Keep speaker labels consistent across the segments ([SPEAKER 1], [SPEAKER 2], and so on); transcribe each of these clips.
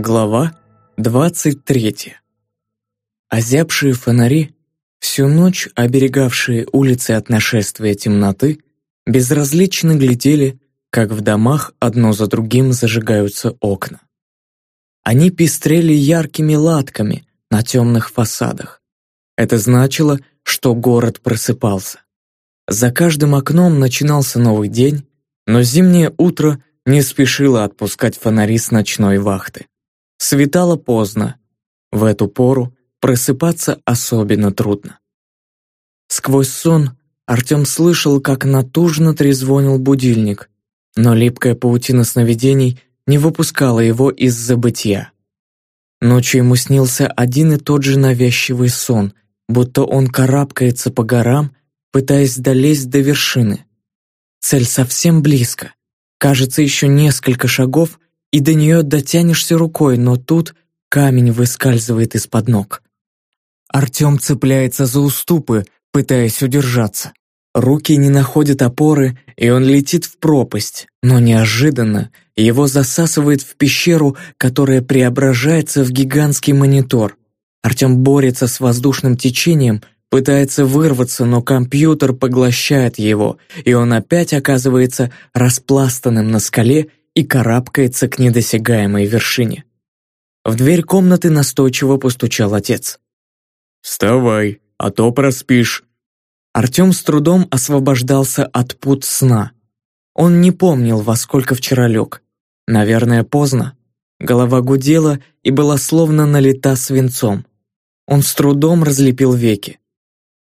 [SPEAKER 1] Глава 23. Озябшие фонари, всю ночь оберегавшие улицы от нашествия темноты, безразлично глядели, как в домах одно за другим зажигаются окна. Они пестрели яркими латками на темных фасадах. Это значило, что город просыпался. За каждым окном начинался новый день, но зимнее утро не спешило отпускать фонари с ночной вахты. Светало поздно. В эту пору просыпаться особенно трудно. Сквозь сон Артем слышал, как натужно трезвонил будильник, но липкая паутина сновидений не выпускала его из забытия. Ночью ему снился один и тот же навязчивый сон, будто он карабкается по горам, пытаясь долезть до вершины. Цель совсем близко. Кажется, еще несколько шагов, и до нее дотянешься рукой, но тут камень выскальзывает из-под ног. Артем цепляется за уступы, пытаясь удержаться. Руки не находят опоры, и он летит в пропасть, но неожиданно его засасывает в пещеру, которая преображается в гигантский монитор. Артем борется с воздушным течением, пытается вырваться, но компьютер поглощает его, и он опять оказывается распластанным на скале и карабкается к недосягаемой вершине. В дверь комнаты настойчиво постучал отец.
[SPEAKER 2] «Вставай, а то проспишь».
[SPEAKER 1] Артем с трудом освобождался от пут сна. Он не помнил, во сколько вчера лег. Наверное, поздно. Голова гудела и была словно налита свинцом. Он с трудом разлепил веки.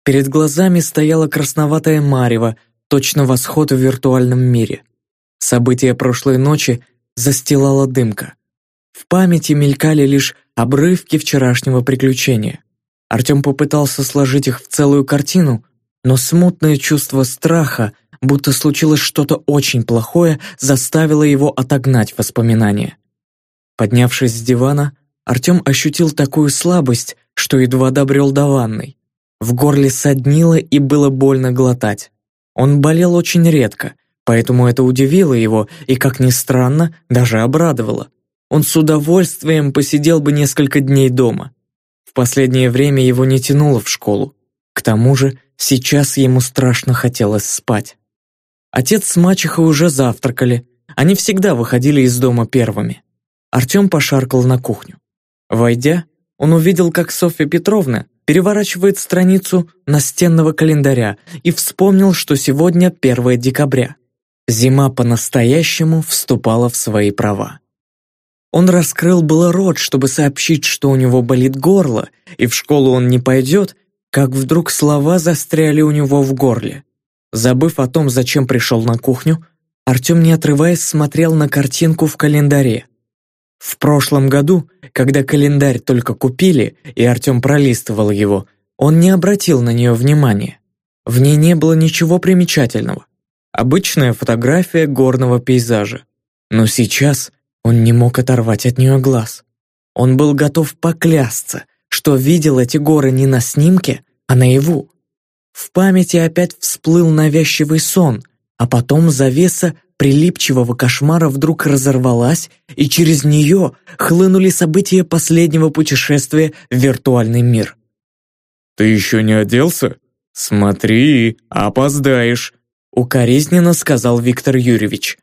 [SPEAKER 1] Перед глазами стояла красноватая марево, точно восход в виртуальном мире. События прошлой ночи застилала дымка. В памяти мелькали лишь обрывки вчерашнего приключения. Артем попытался сложить их в целую картину, но смутное чувство страха, будто случилось что-то очень плохое, заставило его отогнать воспоминания. Поднявшись с дивана, Артем ощутил такую слабость, что едва добрел до ванной. В горле соднило и было больно глотать. Он болел очень редко, Поэтому это удивило его и, как ни странно, даже обрадовало. Он с удовольствием посидел бы несколько дней дома. В последнее время его не тянуло в школу. К тому же сейчас ему страшно хотелось спать. Отец с мачехой уже завтракали. Они всегда выходили из дома первыми. Артем пошаркал на кухню. Войдя, он увидел, как Софья Петровна переворачивает страницу настенного календаря и вспомнил, что сегодня 1 декабря. Зима по-настоящему вступала в свои права. Он раскрыл было рот, чтобы сообщить, что у него болит горло, и в школу он не пойдет, как вдруг слова застряли у него в горле. Забыв о том, зачем пришел на кухню, Артем, не отрываясь, смотрел на картинку в календаре. В прошлом году, когда календарь только купили, и Артем пролистывал его, он не обратил на нее внимания. В ней не было ничего примечательного. Обычная фотография горного пейзажа. Но сейчас он не мог оторвать от нее глаз. Он был готов поклясться, что видел эти горы не на снимке, а наяву. В памяти опять всплыл навязчивый сон, а потом завеса прилипчивого кошмара вдруг разорвалась, и через нее хлынули события последнего путешествия в виртуальный мир.
[SPEAKER 2] «Ты еще не оделся? Смотри, опоздаешь!»
[SPEAKER 1] Укоризненно сказал Виктор Юрьевич.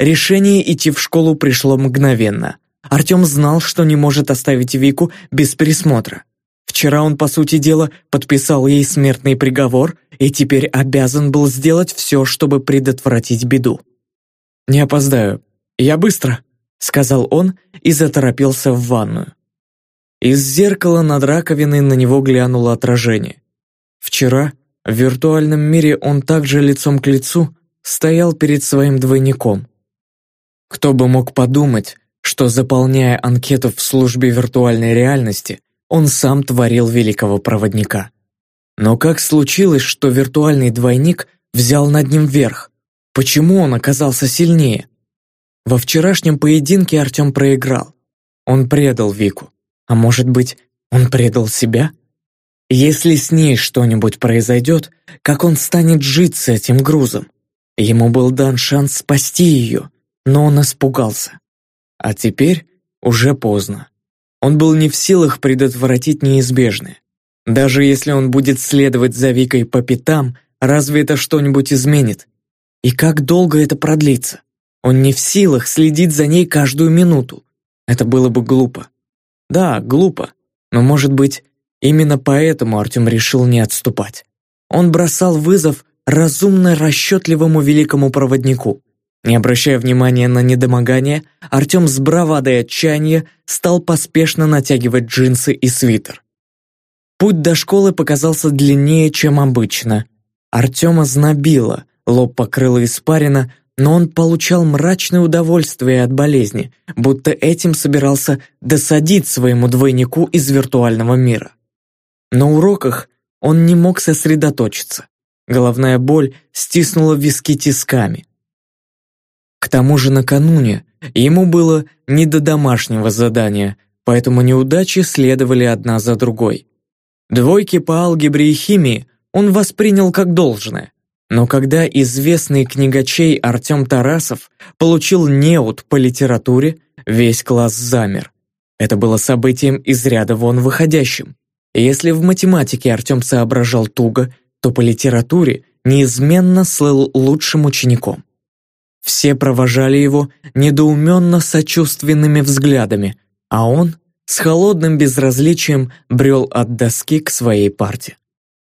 [SPEAKER 1] Решение идти в школу пришло мгновенно. Артем знал, что не может оставить Вику без присмотра. Вчера он, по сути дела, подписал ей смертный приговор и теперь обязан был сделать все, чтобы предотвратить беду. «Не опоздаю. Я быстро», — сказал он и заторопился в ванную. Из зеркала над раковиной на него глянуло отражение. Вчера в виртуальном мире он также лицом к лицу стоял перед своим двойником. Кто бы мог подумать, что, заполняя анкету в службе виртуальной реальности, он сам творил великого проводника. Но как случилось, что виртуальный двойник взял над ним верх? Почему он оказался сильнее? Во вчерашнем поединке Артем проиграл. Он предал Вику. А может быть, он предал себя? Если с ней что-нибудь произойдет, как он станет жить с этим грузом? Ему был дан шанс спасти ее, но он испугался. А теперь уже поздно. Он был не в силах предотвратить неизбежное. Даже если он будет следовать за Викой по пятам, разве это что-нибудь изменит? И как долго это продлится? Он не в силах следить за ней каждую минуту. Это было бы глупо. Да, глупо. Но, может быть, именно поэтому Артем решил не отступать. Он бросал вызов разумно расчетливому великому проводнику. Не обращая внимания на недомогание, Артем с бравадой отчаяния стал поспешно натягивать джинсы и свитер. Путь до школы показался длиннее, чем обычно. Артема знобило, лоб покрыло испарина, но он получал мрачное удовольствие от болезни, будто этим собирался досадить своему двойнику из виртуального мира. На уроках он не мог сосредоточиться. Головная боль стиснула виски тисками. К тому же накануне ему было не до домашнего задания, поэтому неудачи следовали одна за другой. Двойки по алгебре и химии он воспринял как должное. Но когда известный книгачей Артем Тарасов получил неуд по литературе, весь класс замер. Это было событием из ряда вон выходящим. Если в математике Артем соображал туго, то по литературе неизменно слыл лучшим учеником. Все провожали его недоуменно сочувственными взглядами, а он с холодным безразличием брел от доски к своей парте.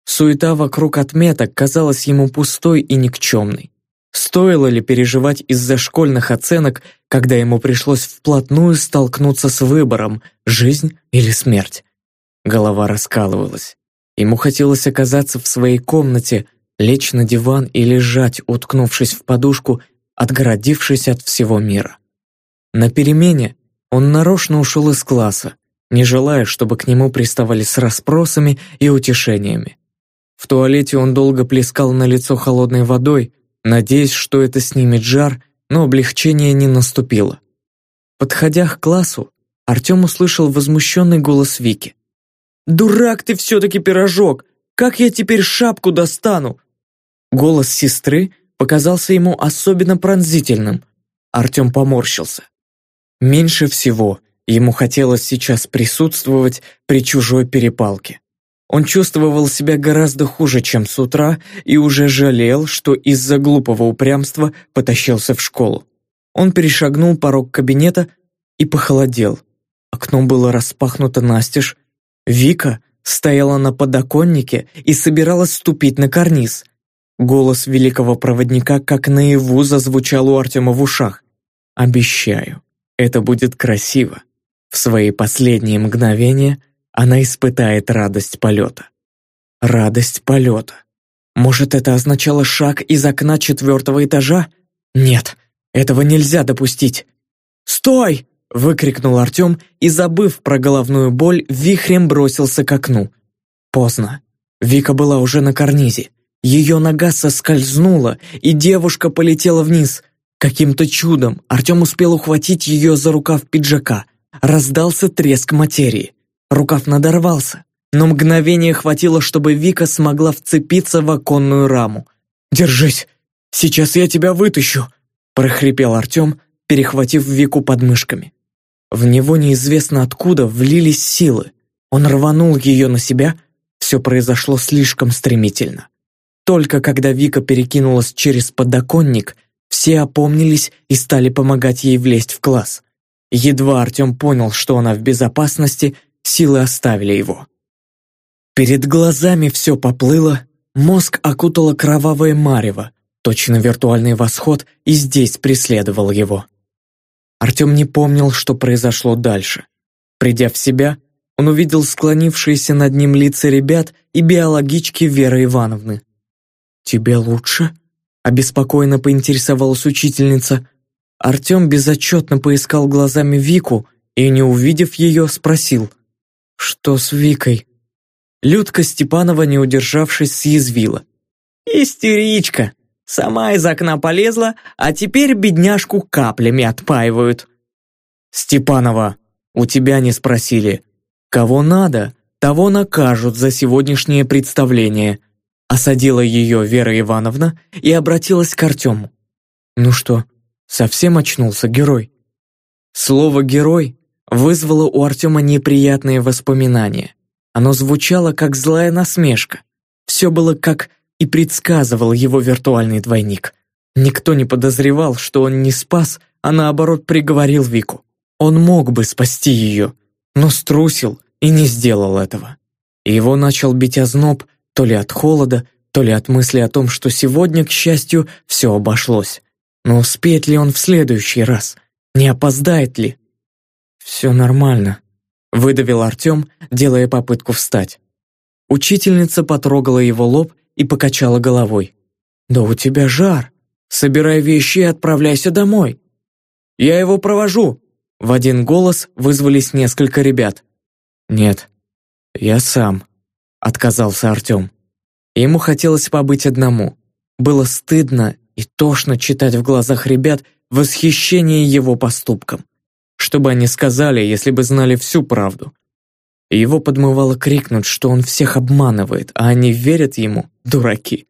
[SPEAKER 1] Суета вокруг отметок казалась ему пустой и никчемной. Стоило ли переживать из-за школьных оценок, когда ему пришлось вплотную столкнуться с выбором «жизнь или смерть»? Голова раскалывалась. Ему хотелось оказаться в своей комнате, лечь на диван и лежать, уткнувшись в подушку, отгородившись от всего мира. На перемене он нарочно ушел из класса, не желая, чтобы к нему приставали с расспросами и утешениями. В туалете он долго плескал на лицо холодной водой, надеясь, что это снимет жар, но облегчение не наступило. Подходя к классу, Артем услышал возмущенный голос Вики. «Дурак ты все-таки, пирожок! Как я теперь шапку достану?» Голос сестры показался ему особенно пронзительным. Артем поморщился. Меньше всего ему хотелось сейчас присутствовать при чужой перепалке. Он чувствовал себя гораздо хуже, чем с утра, и уже жалел, что из-за глупого упрямства потащился в школу. Он перешагнул порог кабинета и похолодел. Окно было распахнуто настежь. Вика стояла на подоконнике и собиралась ступить на карниз. Голос великого проводника как наяву зазвучал у Артема в ушах. «Обещаю, это будет красиво». В свои последние мгновения она испытает радость полета. Радость полета. Может, это означало шаг из окна четвертого этажа? Нет, этого нельзя допустить. «Стой!» — выкрикнул Артем и, забыв про головную боль, вихрем бросился к окну. Поздно. Вика была уже на карнизе. Ее нога соскользнула, и девушка полетела вниз. Каким-то чудом Артем успел ухватить ее за рукав пиджака. Раздался треск материи. Рукав надорвался, но мгновение хватило, чтобы Вика смогла вцепиться в оконную раму. «Держись! Сейчас я тебя вытащу!» прохрипел Артем, перехватив Вику подмышками. В него неизвестно откуда влились силы. Он рванул ее на себя, все произошло слишком стремительно. Только когда Вика перекинулась через подоконник, все опомнились и стали помогать ей влезть в класс. Едва Артем понял, что она в безопасности, силы оставили его. Перед глазами все поплыло, мозг окутало кровавое марево, точно виртуальный восход и здесь преследовал его. Артем не помнил, что произошло дальше. Придя в себя, он увидел склонившиеся над ним лица ребят и биологички Веры Ивановны. «Тебе лучше?» – обеспокоенно поинтересовалась учительница. Артем безотчетно поискал глазами Вику и, не увидев ее, спросил. «Что с Викой?» Людка Степанова, не удержавшись, съязвила. «Истеричка! Сама из окна полезла, а теперь бедняжку каплями отпаивают». «Степанова, у тебя не спросили. Кого надо, того накажут за сегодняшнее представление», Осадила ее Вера Ивановна и обратилась к Артему. «Ну что, совсем очнулся герой?» Слово «герой» вызвало у Артема неприятные воспоминания. Оно звучало как злая насмешка. Все было как и предсказывал его виртуальный двойник. Никто не подозревал, что он не спас, а наоборот приговорил Вику. Он мог бы спасти ее, но струсил и не сделал этого. его начал бить озноб то ли от холода, то ли от мысли о том, что сегодня, к счастью, все обошлось. Но успеет ли он в следующий раз? Не опоздает ли? «Все нормально», — выдавил Артем, делая попытку встать. Учительница потрогала его лоб и покачала головой. «Да у тебя жар. Собирай вещи и отправляйся домой». «Я его провожу», — в один голос вызвались несколько ребят. «Нет, я сам», — отказался Артем. Ему хотелось побыть одному. Было стыдно и тошно читать в глазах ребят восхищение его поступком. Что бы они сказали, если бы знали всю правду? Его подмывало крикнуть, что он всех обманывает, а они верят ему, дураки.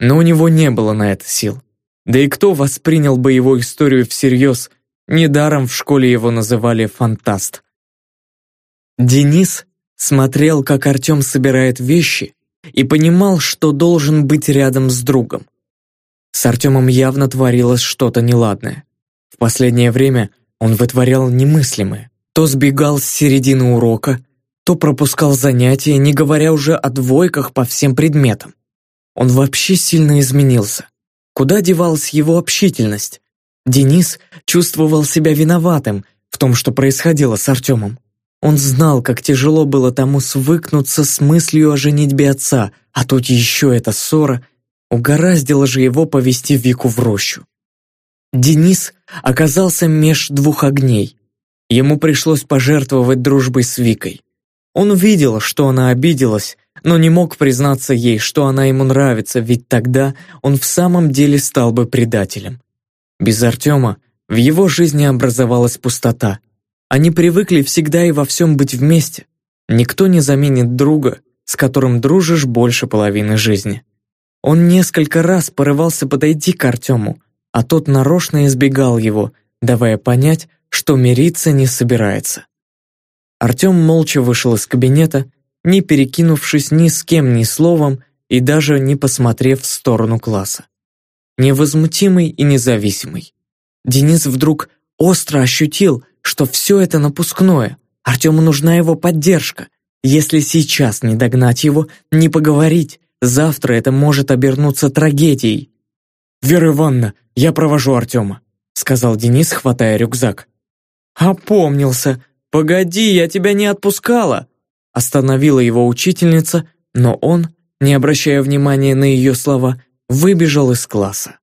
[SPEAKER 1] Но у него не было на это сил. Да и кто воспринял бы его историю всерьез? Недаром в школе его называли «фантаст». Денис смотрел, как Артем собирает вещи, и понимал, что должен быть рядом с другом. С Артемом явно творилось что-то неладное. В последнее время он вытворял немыслимое. То сбегал с середины урока, то пропускал занятия, не говоря уже о двойках по всем предметам. Он вообще сильно изменился. Куда девалась его общительность? Денис чувствовал себя виноватым в том, что происходило с Артемом. Он знал, как тяжело было тому свыкнуться с мыслью о женитьбе отца, а тут еще эта ссора. Угораздило же его повести Вику в рощу. Денис оказался меж двух огней. Ему пришлось пожертвовать дружбой с Викой. Он видел, что она обиделась, но не мог признаться ей, что она ему нравится, ведь тогда он в самом деле стал бы предателем. Без Артема в его жизни образовалась пустота. Они привыкли всегда и во всем быть вместе. Никто не заменит друга, с которым дружишь больше половины жизни. Он несколько раз порывался подойти к Артему, а тот нарочно избегал его, давая понять, что мириться не собирается. Артем молча вышел из кабинета, не перекинувшись ни с кем ни словом и даже не посмотрев в сторону класса. Невозмутимый и независимый. Денис вдруг остро ощутил, что все это напускное. Артему нужна его поддержка. Если сейчас не догнать его, не поговорить, завтра это может обернуться трагедией. «Вера Ивановна, я провожу Артема», сказал Денис, хватая рюкзак. «Опомнился», «Погоди, я тебя не отпускала!» Остановила его учительница, но он, не обращая внимания на ее слова, выбежал из класса.